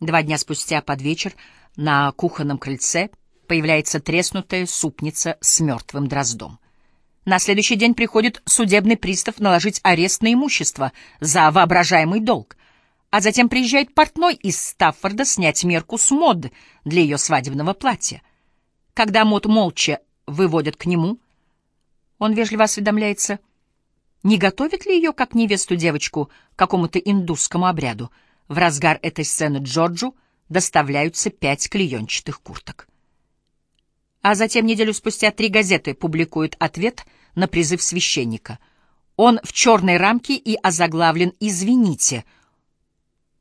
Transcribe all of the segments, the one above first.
Два дня спустя под вечер на кухонном крыльце появляется треснутая супница с мертвым дроздом. На следующий день приходит судебный пристав наложить арест на имущество за воображаемый долг, а затем приезжает портной из Стаффорда снять мерку с мод для ее свадебного платья. Когда мод молча выводят к нему, он вежливо осведомляется, не готовит ли ее, как невесту девочку, к какому-то индусскому обряду. В разгар этой сцены Джорджу доставляются пять клеенчатых курток. А затем неделю спустя три газеты публикуют ответ на призыв священника. Он в черной рамке и озаглавлен «Извините».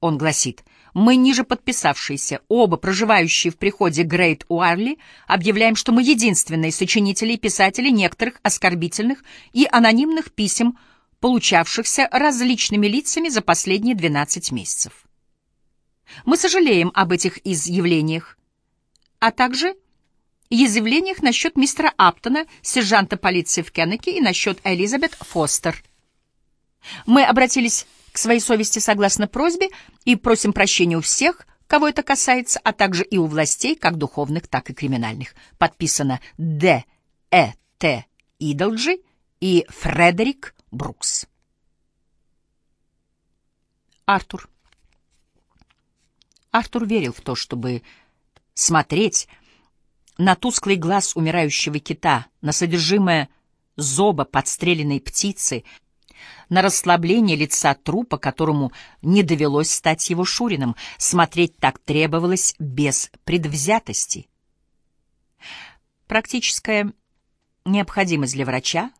Он гласит «Мы, ниже подписавшиеся, оба проживающие в приходе Грейт Уарли, объявляем, что мы единственные сочинители и писатели некоторых оскорбительных и анонимных писем, получавшихся различными лицами за последние 12 месяцев. Мы сожалеем об этих изъявлениях, а также изъявлениях насчет мистера Аптона, сержанта полиции в Кеннеке, и насчет Элизабет Фостер. Мы обратились к своей совести согласно просьбе и просим прощения у всех, кого это касается, а также и у властей, как духовных, так и криминальных. Подписано Д. Э. Т. Идолджи и Фредерик Брукс. Артур. Артур верил в то, чтобы смотреть на тусклый глаз умирающего кита, на содержимое зоба подстреленной птицы, на расслабление лица трупа, которому не довелось стать его Шурином. Смотреть так требовалось без предвзятости. Практическая необходимость для врача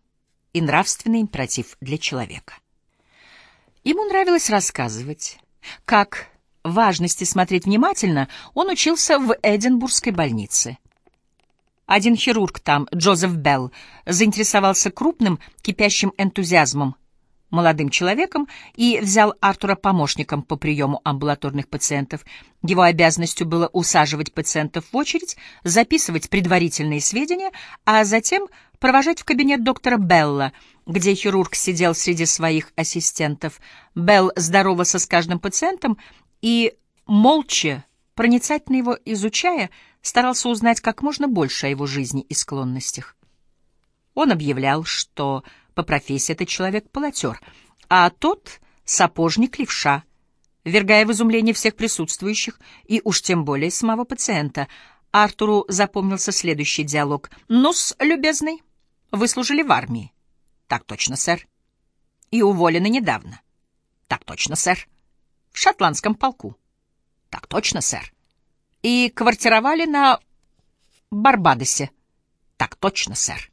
и нравственный императив для человека. Ему нравилось рассказывать, как важности смотреть внимательно он учился в Эдинбургской больнице. Один хирург там, Джозеф Белл, заинтересовался крупным, кипящим энтузиазмом молодым человеком и взял Артура помощником по приему амбулаторных пациентов. Его обязанностью было усаживать пациентов в очередь, записывать предварительные сведения, а затем провожать в кабинет доктора Белла, где хирург сидел среди своих ассистентов. Белл здоровался с каждым пациентом и, молча, проницательно его изучая, старался узнать как можно больше о его жизни и склонностях. Он объявлял, что по профессии этот человек-полотер, а тот — сапожник-левша, вергая в изумление всех присутствующих и уж тем более самого пациента. Артуру запомнился следующий диалог. «Ну-с, любезный, вы служили в армии?» «Так точно, сэр». «И уволены недавно?» «Так точно, сэр». «В шотландском полку?» «Так точно, сэр» и квартировали на Барбадосе. Так точно, сэр.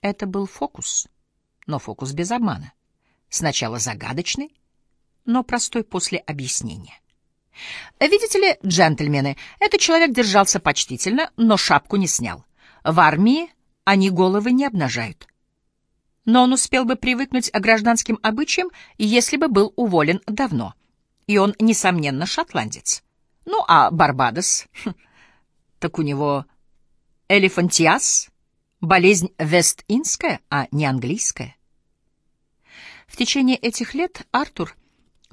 Это был фокус, но фокус без обмана. Сначала загадочный, но простой после объяснения. Видите ли, джентльмены, этот человек держался почтительно, но шапку не снял. В армии они головы не обнажают. Но он успел бы привыкнуть к гражданским обычаям, если бы был уволен давно. И он, несомненно, шотландец. Ну, а Барбадос? Хм, так у него элефантиаз, болезнь вест-инская, а не английская. В течение этих лет Артур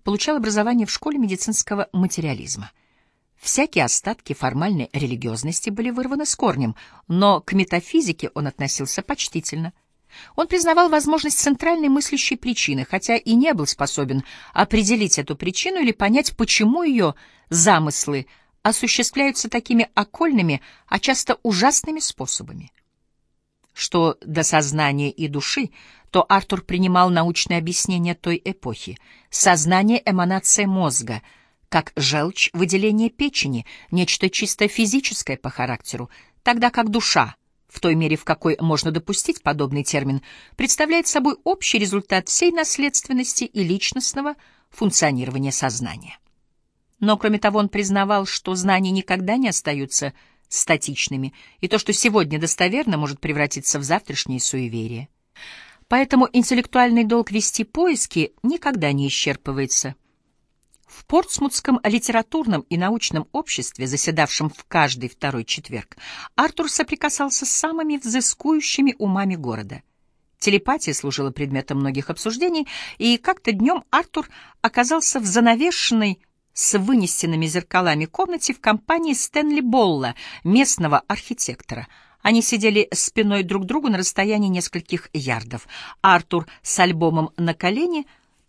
получал образование в школе медицинского материализма. Всякие остатки формальной религиозности были вырваны с корнем, но к метафизике он относился почтительно. Он признавал возможность центральной мыслящей причины, хотя и не был способен определить эту причину или понять, почему ее замыслы осуществляются такими окольными, а часто ужасными способами. Что до сознания и души, то Артур принимал научное объяснение той эпохи. Сознание — эманация мозга, как желчь — выделение печени, нечто чисто физическое по характеру, тогда как душа — в той мере, в какой можно допустить подобный термин, представляет собой общий результат всей наследственности и личностного функционирования сознания. Но, кроме того, он признавал, что знания никогда не остаются статичными, и то, что сегодня достоверно, может превратиться в завтрашнее суеверие. Поэтому интеллектуальный долг вести поиски никогда не исчерпывается – в Портсмутском литературном и научном обществе, заседавшем в каждый второй четверг, Артур соприкасался с самыми взыскующими умами города. Телепатия служила предметом многих обсуждений, и как-то днем Артур оказался в занавешенной с вынесенными зеркалами комнате в компании Стэнли Болла, местного архитектора. Они сидели спиной друг к другу на расстоянии нескольких ярдов. Артур с альбомом на колене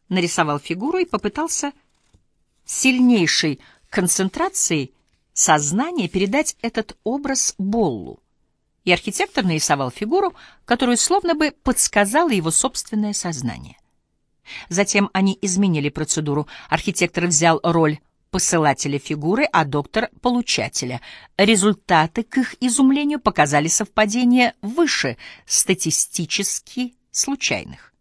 нарисовал фигуру и попытался сильнейшей концентрацией сознания передать этот образ Боллу. И архитектор нарисовал фигуру, которую словно бы подсказало его собственное сознание. Затем они изменили процедуру. Архитектор взял роль посылателя фигуры, а доктор — получателя. Результаты, к их изумлению, показали совпадение выше статистически случайных.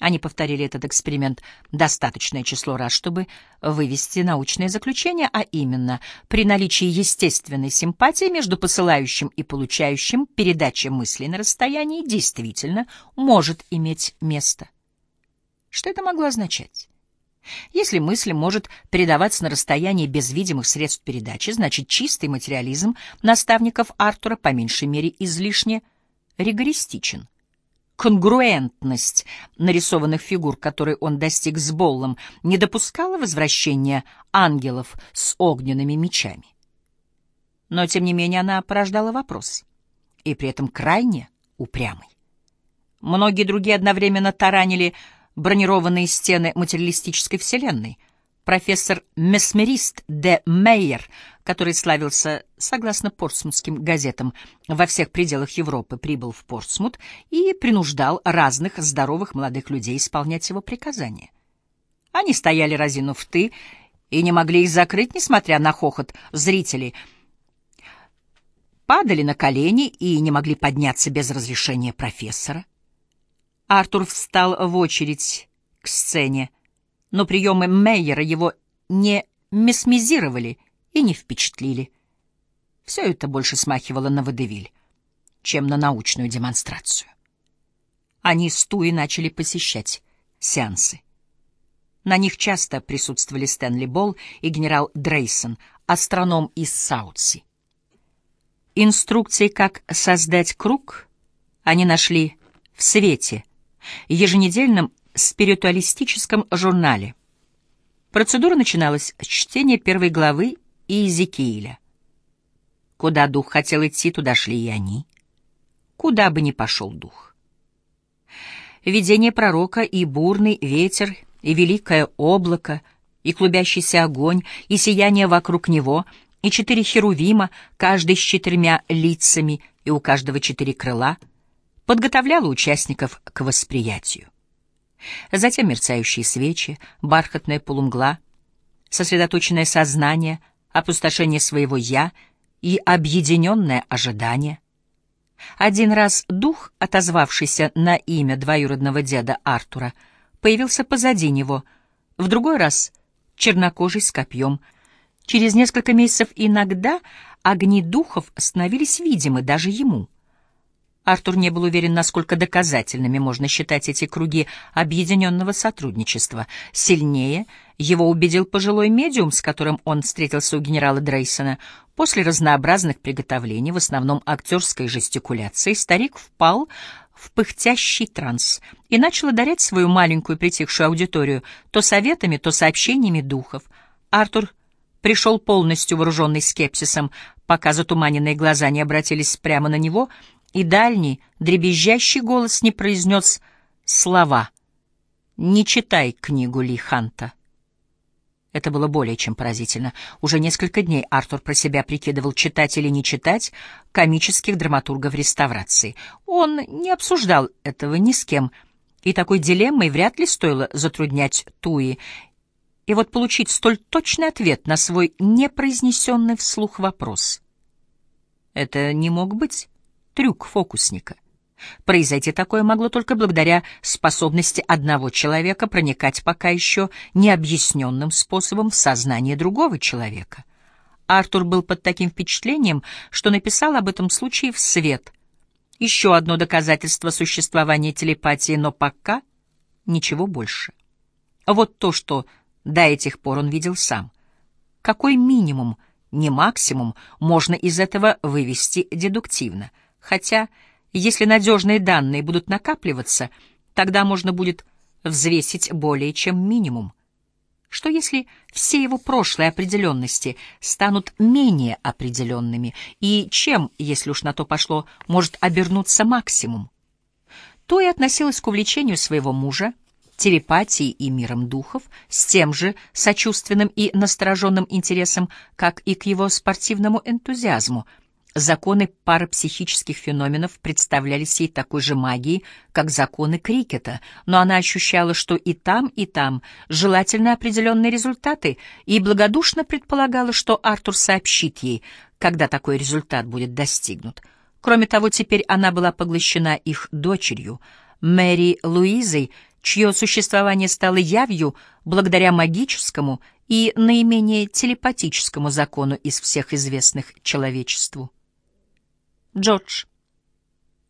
Они повторили этот эксперимент достаточное число раз, чтобы вывести научное заключение, а именно, при наличии естественной симпатии между посылающим и получающим передача мыслей на расстоянии действительно может иметь место. Что это могло означать? Если мысль может передаваться на расстоянии без видимых средств передачи, значит чистый материализм наставников Артура по меньшей мере излишне ригористичен конгруентность нарисованных фигур, которые он достиг с Боллом, не допускала возвращения ангелов с огненными мечами. Но, тем не менее, она порождала вопрос, и при этом крайне упрямый. Многие другие одновременно таранили бронированные стены материалистической вселенной — профессор-месмерист Де Мейер, который славился, согласно портсмутским газетам, во всех пределах Европы, прибыл в Портсмут и принуждал разных здоровых молодых людей исполнять его приказания. Они стояли разинув ты и не могли их закрыть, несмотря на хохот зрителей, падали на колени и не могли подняться без разрешения профессора. Артур встал в очередь к сцене, но приемы Мейера его не месмизировали и не впечатлили. Все это больше смахивало на водевиль, чем на научную демонстрацию. Они с Туи начали посещать сеансы. На них часто присутствовали Стэнли Болл и генерал Дрейсон, астроном из Саутси. Инструкции, как создать круг, они нашли в «Свете», еженедельном спиритуалистическом журнале. Процедура начиналась с чтения первой главы Иезекииля. Куда дух хотел идти, туда шли и они. Куда бы ни пошел дух. Видение пророка и бурный ветер, и великое облако, и клубящийся огонь, и сияние вокруг него, и четыре херувима, каждый с четырьмя лицами, и у каждого четыре крыла, подготовляло участников к восприятию. Затем мерцающие свечи, бархатная полумгла, сосредоточенное сознание, опустошение своего «я» и объединенное ожидание. Один раз дух, отозвавшийся на имя двоюродного деда Артура, появился позади него, в другой раз — чернокожий с копьем. Через несколько месяцев иногда огни духов становились видимы даже ему — Артур не был уверен, насколько доказательными можно считать эти круги объединенного сотрудничества. Сильнее его убедил пожилой медиум, с которым он встретился у генерала Дрейсона. После разнообразных приготовлений, в основном актерской жестикуляции, старик впал в пыхтящий транс и начал одарять свою маленькую притихшую аудиторию то советами, то сообщениями духов. Артур пришел полностью вооруженный скепсисом, пока затуманенные глаза не обратились прямо на него — и дальний, дребезжащий голос не произнес слова «Не читай книгу Ли Ханта». Это было более чем поразительно. Уже несколько дней Артур про себя прикидывал, читать или не читать комических драматургов реставрации. Он не обсуждал этого ни с кем, и такой дилеммой вряд ли стоило затруднять Туи. И вот получить столь точный ответ на свой непроизнесенный вслух вопрос. Это не мог быть трюк фокусника. Произойти такое могло только благодаря способности одного человека проникать пока еще необъясненным способом в сознание другого человека. Артур был под таким впечатлением, что написал об этом случае в свет. Еще одно доказательство существования телепатии, но пока ничего больше. Вот то, что до этих пор он видел сам. Какой минимум, не максимум, можно из этого вывести дедуктивно — Хотя, если надежные данные будут накапливаться, тогда можно будет взвесить более чем минимум. что если все его прошлые определенности станут менее определенными, и чем, если уж на то пошло, может обернуться максимум, то и относилась к увлечению своего мужа, телепатией и миром духов, с тем же сочувственным и настороженным интересом, как и к его спортивному энтузиазму — Законы парапсихических феноменов представлялись ей такой же магией, как законы крикета, но она ощущала, что и там, и там желательны определенные результаты, и благодушно предполагала, что Артур сообщит ей, когда такой результат будет достигнут. Кроме того, теперь она была поглощена их дочерью, Мэри Луизой, чье существование стало явью благодаря магическому и наименее телепатическому закону из всех известных человечеству. George.